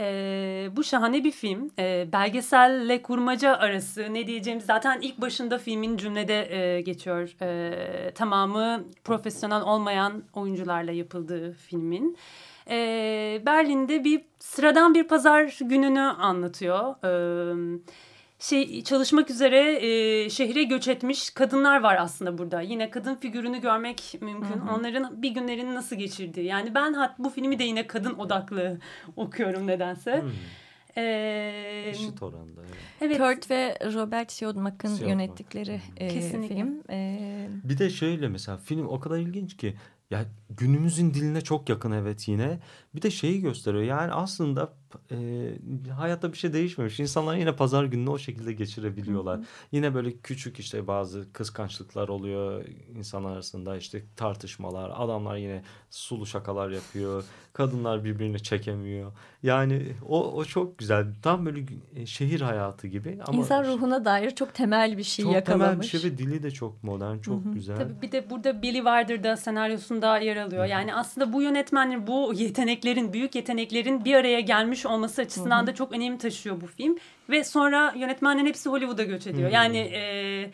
Ee, bu şahane bir film. Ee, belgeselle kurmaca arası ne diyeceğimiz zaten ilk başında filmin cümlede e, geçiyor. Ee, tamamı profesyonel olmayan oyuncularla yapıldığı filmin. Ee, Berlin'de bir sıradan bir pazar gününü anlatıyor. Ee, şey çalışmak üzere e, şehre göç etmiş kadınlar var aslında burada. Yine kadın figürünü görmek mümkün. Hı hı. Onların bir günlerini nasıl geçirdiği. Yani ben hat bu filmi de yine kadın odaklı okuyorum nedense. Hmm, Ee, eşit oranda. evet. evet. Kurt ve Robert Siodmak'ın Siodmak. yönettikleri e, Kesinlikle. film. E, Bir de şöyle mesela film o kadar ilginç ki ya günümüzün diline çok yakın evet yine. Bir de şeyi gösteriyor yani aslında e, hayatta bir şey değişmemiş. İnsanlar yine pazar gününü o şekilde geçirebiliyorlar. Yine böyle küçük işte bazı kıskançlıklar oluyor insanlar arasında işte tartışmalar. Adamlar yine sulu şakalar yapıyor. Kadınlar birbirini çekemiyor. Yani o, o çok güzel. Tam böyle e, şehir hayatı gibi. Ama insan ruhuna dair çok temel bir şey çok yakalamış. temel bir şey ve dili de çok modern, çok Hı hı. güzel. Tabii bir de burada Billy Wilder da senaryosunda yer alıyor. Yani aslında bu yönetmenler bu yeteneklerin, büyük yeteneklerin bir araya gelmiş olması açısından da çok önem taşıyor bu film. Ve sonra yönetmenlerin hepsi Hollywood'a göç ediyor. Hı. Yani e,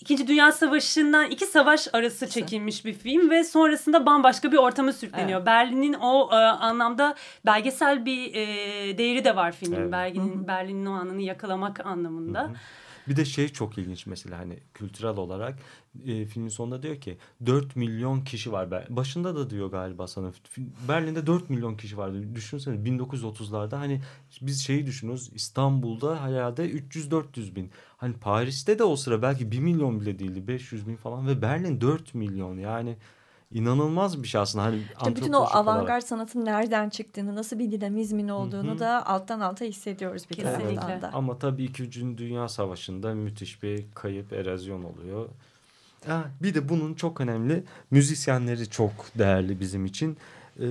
İkinci Dünya Savaşı'ndan iki savaş arası çekilmiş bir film ve sonrasında bambaşka bir ortama sürükleniyor. Berlin'in o e, anlamda belgesel bir e, değeri de var filmin. Evet. Berlin'in Berlin'in o anını yakalamak anlamında. Hı hı. Bir de şey çok ilginç mesela hani kültürel olarak e, filmin sonunda diyor ki 4 milyon kişi var. Ber- Başında da diyor galiba sana Berlin'de 4 milyon kişi vardı. Düşünsene 1930'larda hani biz şeyi düşünüyoruz İstanbul'da herhalde 300-400 bin. Hani Paris'te de o sıra belki 1 milyon bile değildi 500 bin falan ve Berlin 4 milyon yani inanılmaz bir şey aslında. Hani İşte bütün o avantgard sanatın nereden çıktığını, nasıl bir dinamizmin olduğunu Hı hı. da alttan alta hissediyoruz bir Kesinlikle. taraftan da. Ama tabii İkinci Dünya Savaşı'nda müthiş bir kayıp, erozyon oluyor. Ha, bir de bunun çok önemli müzisyenleri çok değerli bizim için. Ee,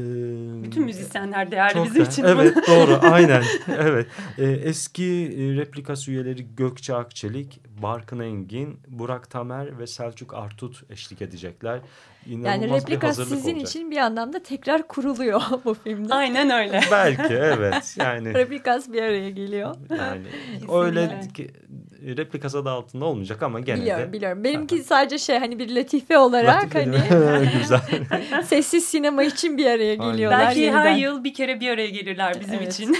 Bütün müzisyenler değerli çok bizim da- için. Evet doğru aynen. evet. Ee, eski e, replikas üyeleri Gökçe Akçelik, Barkın Engin, Burak Tamer ve Selçuk Artut eşlik edecekler. İnanılmaz Yani replika sizin olacak. için bir anlamda tekrar kuruluyor bu filmde. Aynen öyle. Belki evet yani. Replikas bir araya geliyor. Yani öyle ki, replikası adı altında olmayacak ama gene biliyorum de. biliyorum. Benimki sadece şey hani bir latife olarak Latife hani? Güzel. sessiz sinema için bir araya Aynen. geliyorlar Belki yeniden. her yıl bir kere bir araya gelirler bizim Evet. için.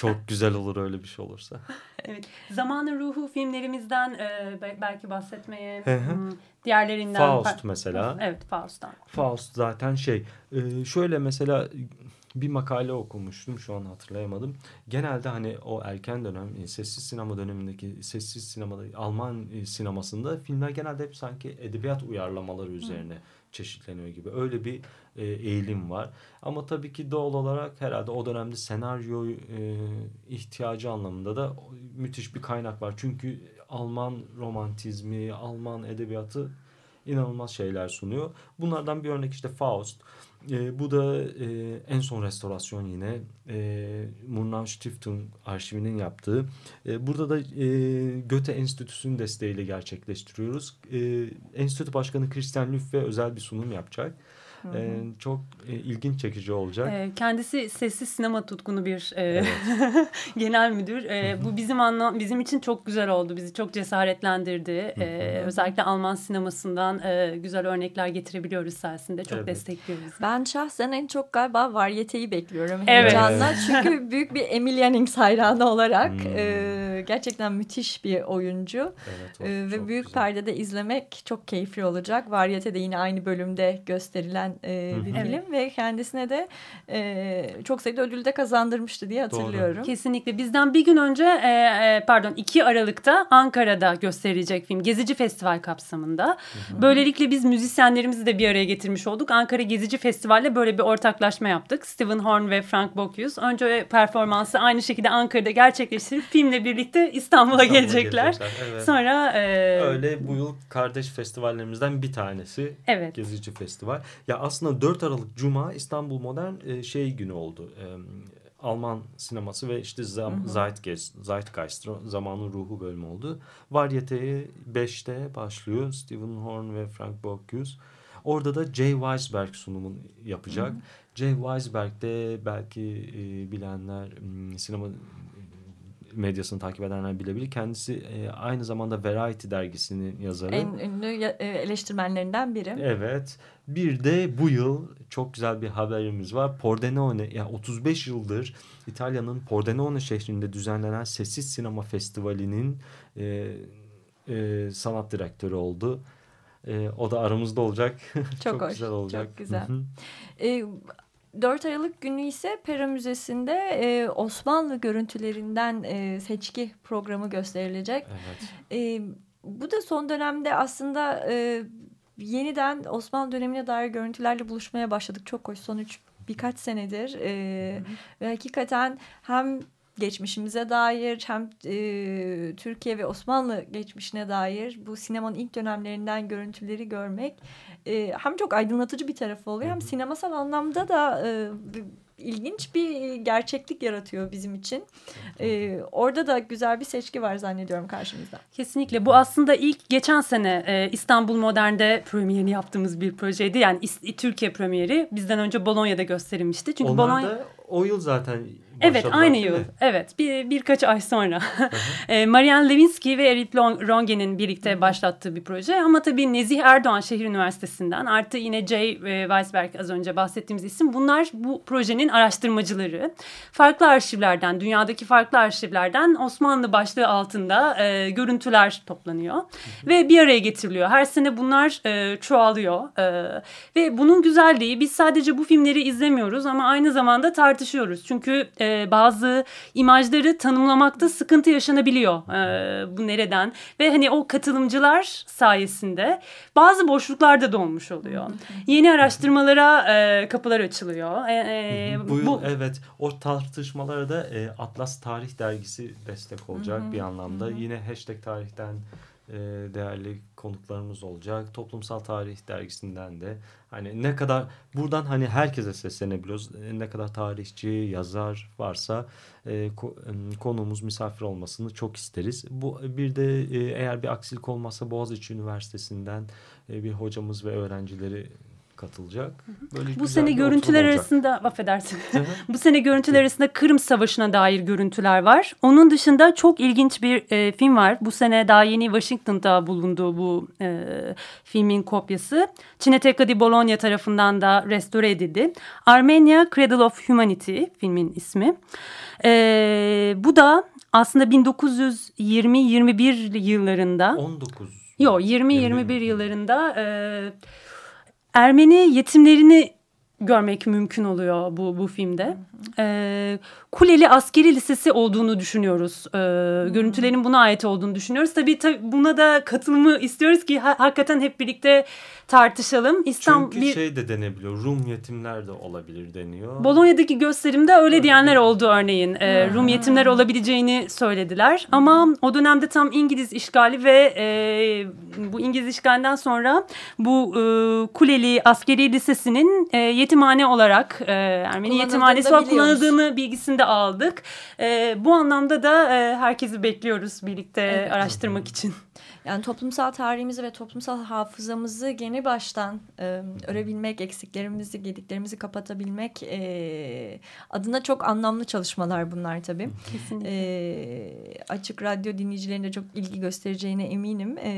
Çok güzel olur öyle bir şey olursa. evet. Zamanın ruhu filmlerimizden e, be- belki bahsetmeye Hı hı. hmm, diğerlerinden. Faust mesela. Evet Faust'tan. Faust zaten şey. e, şöyle mesela bir makale okumuştum şu an hatırlayamadım. Genelde hani o erken dönem e, sessiz sinema dönemindeki sessiz sinemada Alman e, sinemasında filmler genelde hep sanki edebiyat uyarlamaları üzerine çeşitleniyor gibi. Öyle bir e, eğilim var. Ama tabii ki doğal olarak herhalde o dönemde senaryo e, ihtiyacı anlamında da müthiş bir kaynak var. Çünkü Alman romantizmi, Alman edebiyatı inanılmaz şeyler sunuyor. Bunlardan bir örnek işte Faust. E, bu da e, en son restorasyon yine e, Murnau Stiftung arşivinin yaptığı. E, burada da e, Goethe Enstitüsü'nün desteğiyle gerçekleştiriyoruz. E, Enstitü Başkanı Christian Lüffe özel bir sunum yapacak. E, çok e, ilginç çekici olacak. E, kendisi sessiz sinema tutkunu bir e, Evet. genel müdür. E, bu bizim anla bizim için çok güzel oldu. Bizi çok cesaretlendirdi. E, özellikle Alman sinemasından e, güzel örnekler getirebiliyoruz sayesinde. Çok Evet. destekliyoruz. Ben şahsen en çok galiba varyeteyi bekliyorum Evet. heyecanla. Çünkü büyük bir Emilia Nings hayranı olarak Hmm. E, gerçekten müthiş bir oyuncu. Evet, o, e, ve büyük güzel. perdede izlemek çok keyifli olacak. Varyete de yine aynı bölümde gösterilen e, bir evet. film ve kendisine de e, çok sayıda ödül de kazandırmıştı diye hatırlıyorum. Doğru. Kesinlikle. Bizden bir gün önce e, e, pardon 2 Aralık'ta Ankara'da gösterilecek film Gezici Festival kapsamında. Hı hı. Böylelikle biz müzisyenlerimizi de bir araya getirmiş olduk. Ankara Gezici Festival'le böyle bir ortaklaşma yaptık. Stephen Horn ve Frank Bocuse. Önce performansı aynı şekilde Ankara'da gerçekleştirip filmle birlikte İstanbul'a İstanbul gelecekler. gelecekler evet. Sonra e... öyle bu yıl kardeş festivallerimizden bir tanesi. Evet. Gezici Festival. Ya aslında 4 Aralık Cuma İstanbul Modern e, şey günü oldu. E, Alman sineması ve işte zam, Zeitgeist, Zeitgeist zamanın ruhu bölümü oldu. Varyete'ye 5'te başlıyor. Stephen Horn ve Frank Bocuse. Orada da Jay Weisberg sunumun yapacak. Hı hı. Jay Weisberg de belki e, bilenler sinema medyasını takip edenler bilebilir. Kendisi e, aynı zamanda Variety dergisinin yazarı. En ünlü e, eleştirmenlerinden biri. Evet. Bir de bu yıl çok güzel bir haberimiz var. Pordenone, yani 35 yıldır İtalya'nın Pordenone şehrinde düzenlenen Sessiz Sinema Festivali'nin e, e, sanat direktörü oldu. E, o da aramızda olacak. Çok, çok hoş, güzel olacak. Çok güzel. e, 4 Aralık günü ise Pera Müzesi'nde e, Osmanlı görüntülerinden e, seçki programı gösterilecek. Evet. E, bu da son dönemde aslında e, yeniden Osmanlı dönemine dair görüntülerle buluşmaya başladık. Çok hoş son üç birkaç senedir e, ve hakikaten hem geçmişimize dair hem e, Türkiye ve Osmanlı geçmişine dair bu sinemanın ilk dönemlerinden görüntüleri görmek e, hem çok aydınlatıcı bir tarafı oluyor hem sinemasal anlamda da e, ilginç bir gerçeklik yaratıyor bizim için. Ee, orada da güzel bir seçki var zannediyorum karşımızda. Kesinlikle. Bu aslında ilk geçen sene e, İstanbul Modern'de premierini yaptığımız bir projeydi. Yani Türkiye premieri bizden önce Bolonya'da gösterilmişti. Çünkü Onlar Bologna... da o yıl zaten Evet aynı yıl. Evet bir, birkaç ay sonra. e, Marianne Lewinsky ve Erik Rongen'in birlikte başlattığı bir proje. Ama tabii Nezih Erdoğan Şehir Üniversitesi'nden artı yine Jay e, Weisberg az önce bahsettiğimiz isim. Bunlar bu projenin araştırmacıları. Farklı arşivlerden, dünyadaki farklı arşivlerden Osmanlı başlığı altında e, görüntüler toplanıyor. ve bir araya getiriliyor. Her sene bunlar e, çoğalıyor. E, ve bunun güzelliği biz sadece bu filmleri izlemiyoruz ama aynı zamanda tartışıyoruz. Çünkü... E, bazı imajları tanımlamakta sıkıntı yaşanabiliyor. E, bu nereden? Ve hani o katılımcılar sayesinde bazı boşluklar da dolmuş oluyor. Yeni araştırmalara e, kapılar açılıyor. E, e, bu yıl bu, evet o tartışmalara da e, Atlas Tarih Dergisi destek olacak bir anlamda. Yine hashtag tarihten değerli konuklarımız olacak. Toplumsal Tarih dergisinden de hani ne kadar buradan hani herkese seslenebiliyoruz. E, ne kadar tarihçi, yazar varsa e, konuğumuz misafir olmasını çok isteriz. Bu bir de eğer bir aksilik olmazsa Boğaziçi Üniversitesi'nden bir hocamız ve öğrencileri katılacak. Böyle bu sene görüntüler arasında affedersin. bu sene görüntüler arasında Kırım Savaşı'na dair görüntüler var. Onun dışında çok ilginç bir e, film var. Bu sene daha yeni Washington'da bulunduğu bu e, filmin kopyası. Cineteca di Bologna tarafından da restore edildi. Armenia Cradle of Humanity filmin ismi. E, bu da aslında 1920-21 yıllarında 19 Yok 20-21 yıllarında e, Ermeni yetimlerini görmek mümkün oluyor bu bu filmde. Ee, Kuleli Askeri Lisesi olduğunu düşünüyoruz. Ee, hmm. Görüntülerin buna ait olduğunu düşünüyoruz. Tabii, tabii buna da katılımı istiyoruz ki ha, hakikaten hep birlikte tartışalım. İstanbul Çünkü bir... şey de denebiliyor. Rum yetimler de olabilir deniyor. Bolonya'daki gösterimde öyle, öyle diyenler oldu örneğin. Ee, Rum yetimler olabileceğini söylediler. Ama o dönemde tam İngiliz işgali ve e, bu İngiliz işgalinden sonra bu e, Kuleli Askeri Lisesi'nin e, yetimhane olarak e, Ermeni yetimhanesi olarak kullanıldığını bilgisini de aldık. E, bu anlamda da e, herkesi bekliyoruz birlikte evet. araştırmak için. Yani toplumsal tarihimizi ve toplumsal hafızamızı yeni baştan e, örebilmek, eksiklerimizi, gediklerimizi kapatabilmek e, adına çok anlamlı çalışmalar bunlar tabii. Kesinlikle. E, açık radyo dinleyicilerine çok ilgi göstereceğine eminim. E,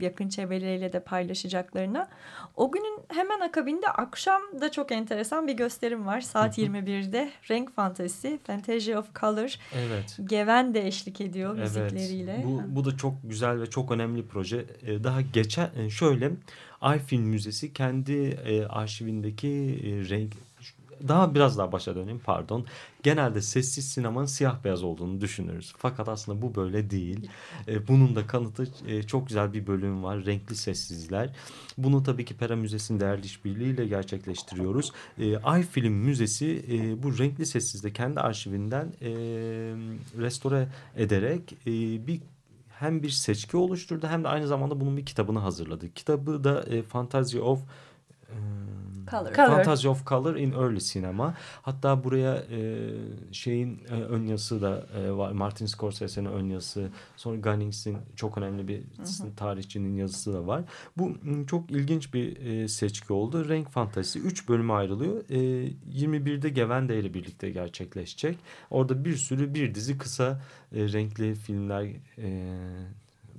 yakın çevreleriyle de paylaşacaklarına. O günün hemen akabinde akşam da çok enteresan bir gösterim var. Saat 21'de Renk Fantezi, Fantasy of Color. Evet. Geven de eşlik ediyor Evet. müzikleriyle. Bu, bu da çok güzel ve çok önemli proje. Ee, Daha geçen e, şöyle Ay Film Müzesi kendi e, arşivindeki e, renk daha biraz daha başa döneyim pardon. Genelde sessiz sinemanın siyah beyaz olduğunu düşünürüz. Fakat aslında bu böyle değil. E, bunun da kanıtı e, çok güzel bir bölüm var. Renkli sessizler. Bunu tabii ki Pera Müzesi'nin değerli işbirliğiyle gerçekleştiriyoruz. E, Ay Müzesi e, bu renkli sessizde kendi arşivinden e, restore ederek e, bir hem bir seçki oluşturdu hem de aynı zamanda bunun bir kitabını hazırladı. Kitabı da e, Fantasy of e, Color. Color. Fantasy of Color in Early Cinema. Hatta buraya e, şeyin e, ön yazısı da e, var. Martin Scorsese'nin ön yazısı. Sonra Gunnings'in çok önemli bir tarihçinin yazısı da var. Bu çok ilginç bir e, seçki oldu. Renk Fantazisi 3 bölüme ayrılıyor. E, 21'de Gevende ile birlikte gerçekleşecek. Orada bir sürü bir dizi kısa e, renkli filmler e,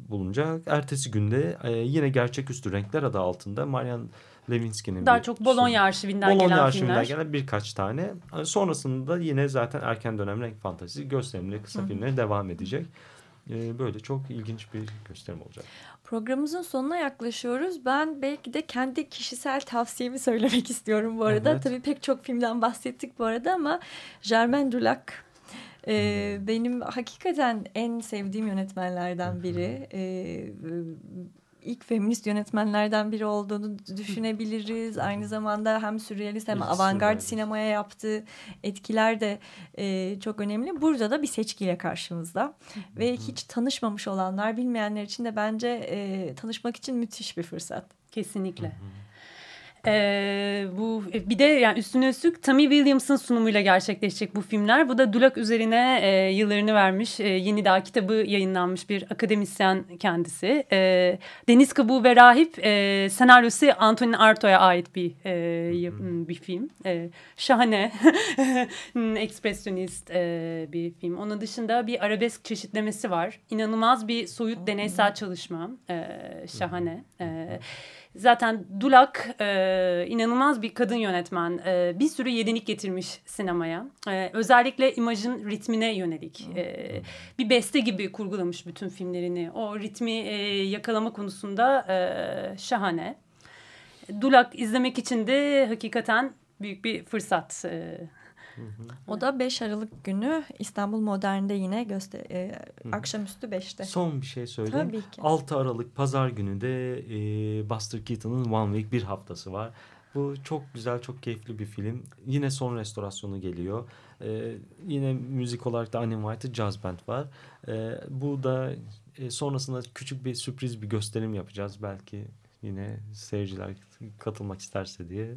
bulunacak. Ertesi günde e, yine gerçeküstü renkler adı altında Marian Levinsky'nin Daha çok Bologna arşivinden Bologna gelen arşivinden filmler. gelen birkaç tane. Hani Sonrasında yine zaten erken dönem renk fantazisi gösterimleri, kısa filmleri devam edecek. Ee, böyle çok ilginç bir gösterim olacak. Programımızın sonuna yaklaşıyoruz. Ben belki de kendi kişisel tavsiyemi söylemek istiyorum bu arada. Evet. Tabii pek çok filmden bahsettik bu arada ama Germain Dulac e, benim hakikaten en sevdiğim yönetmenlerden biri. E, ilk feminist yönetmenlerden biri olduğunu düşünebiliriz. Aynı zamanda hem sürrealist hem avantgard sinemaya yaptığı etkiler de e, çok önemli. Burada da bir seçkiyle karşımızda. Ve hiç tanışmamış olanlar, bilmeyenler için de bence e, tanışmak için müthiş bir fırsat. Kesinlikle. Ee, bu bir de yani üstüne üstlük Tammy Williams'ın sunumuyla gerçekleşecek bu filmler. Bu da Dulac üzerine e, yıllarını vermiş, e, yeni daha kitabı yayınlanmış bir akademisyen kendisi. E, Deniz Kabuğu ve Rahip e, senaryosu Antonin Artaud'a ait bir e, bir film. E, şahane, ekspresyonist e, bir film. Onun dışında bir arabesk çeşitlemesi var. İnanılmaz bir soyut deneysel çalışma. E, şahane. E, Zaten Dulak e, inanılmaz bir kadın yönetmen. E, bir sürü yenilik getirmiş sinemaya. E, özellikle imajın ritmine yönelik. E, bir beste gibi kurgulamış bütün filmlerini. O ritmi e, yakalama konusunda e, şahane. Dulak izlemek için de hakikaten büyük bir fırsat. E, O da 5 Aralık günü İstanbul Modern'de yine göster e, akşamüstü 5'te. Son bir şey söyleyeyim. Tabii ki. 6 Aralık Pazar günü de e, Buster Keaton'ın One Week bir haftası var. Bu çok güzel, çok keyifli bir film. Yine son restorasyonu geliyor. E, yine müzik olarak da Annie White'ı Jazz Band var. E, bu da e, sonrasında küçük bir sürpriz bir gösterim yapacağız. Belki yine seyirciler katılmak isterse diye.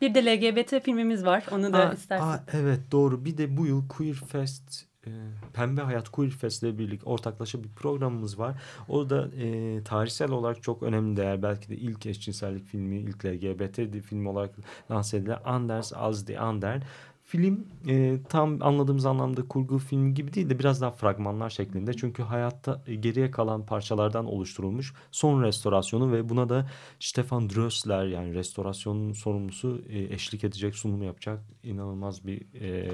Bir de LGBT filmimiz var. Onu da Aa, istersen. aa, evet doğru. Bir de bu yıl Queer Fest e, Pembe Hayat Queer Fest ile birlikte ortaklaşa bir programımız var. O da e, tarihsel olarak çok önemli değer. Belki de ilk eşcinsellik filmi, ilk LGBT filmi olarak lanse edilen Anders als die Ander. Film e, tam anladığımız anlamda kurgu filmi gibi değil de biraz daha fragmanlar şeklinde. Çünkü hayatta e, geriye kalan parçalardan oluşturulmuş son restorasyonu ve buna da Stefan Drösler yani restorasyonun sorumlusu e, eşlik edecek, sunum yapacak inanılmaz bir e,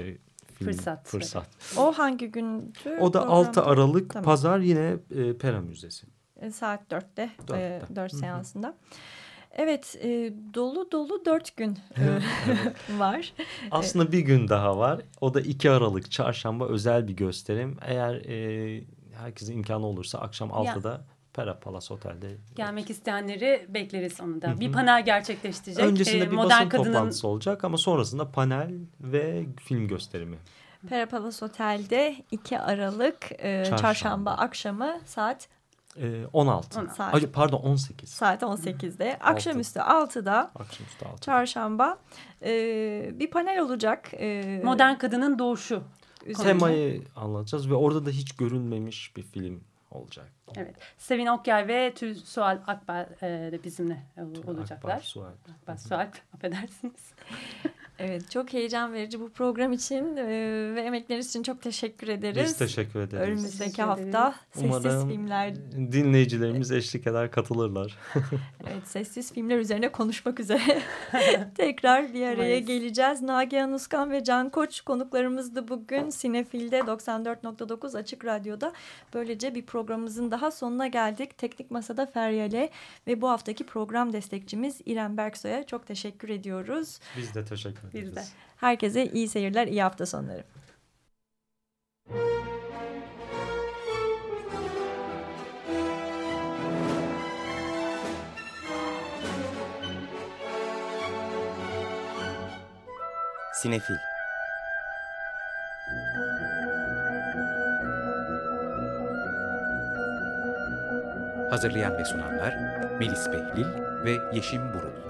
film, Fırsat. fırsat. O hangi gündü? O da Program- 6 Aralık Tamam. Pazar yine e, Pera Müzesi. E, Saat 4'te. Dörtte. 4 seansında. Evet e, dolu dolu 4 gün e, var. Aslında bir gün daha var. O da 2 Aralık Çarşamba özel bir gösterim. Eğer e, herkesin imkanı olursa akşam 6'da Pera Palace Otel'de. Gelmek isteyenleri bekleriz onu da. Bir panel gerçekleştirecek. Öncesinde Ee, bir modern basın kadının toplantısı olacak ama sonrasında panel ve film gösterimi. Perapalas Otel'de 2 Aralık e, Çarşamba. çarşamba. akşamı saat E, 16. On- Saat. Hayır, pardon 18. saat 18'de. Akşamüstü 6'da Akşamüstü 6. çarşamba e, bir panel olacak. E, modern kadının doğuşu. üzerine. Temayı anlatacağız ve orada da hiç görünmemiş bir film olacak. Evet. Sevin Okyay ve Tül Sual Akbar e, de bizimle olacaklar. Akbar Sual. Akbar Sual, affedersiniz. Evet çok heyecan verici bu program için e, ve emekleriniz için çok teşekkür ederiz. Biz teşekkür ederiz. Önümüzdeki Teşekkür hafta sessiz Umarım filmler dinleyicilerimiz eşlik eder katılırlar. Evet sessiz filmler üzerine konuşmak üzere tekrar bir araya Umarız. geleceğiz. Nagihan Uskan ve Can Koç konuklarımızdı bugün Sinefil'de 94.9 Açık Radyo'da. Böylece bir programımızın daha sonuna geldik. Teknik Masa'da Feryal'e ve bu haftaki program destekçimiz İrem Berksoy'a çok teşekkür ediyoruz. Biz de teşekkür ederiz. Biz de. Herkese iyi seyirler, iyi hafta sonları. Sinefil Hazırlayan ve sunanlar Melis Behlil ve Yeşim Burul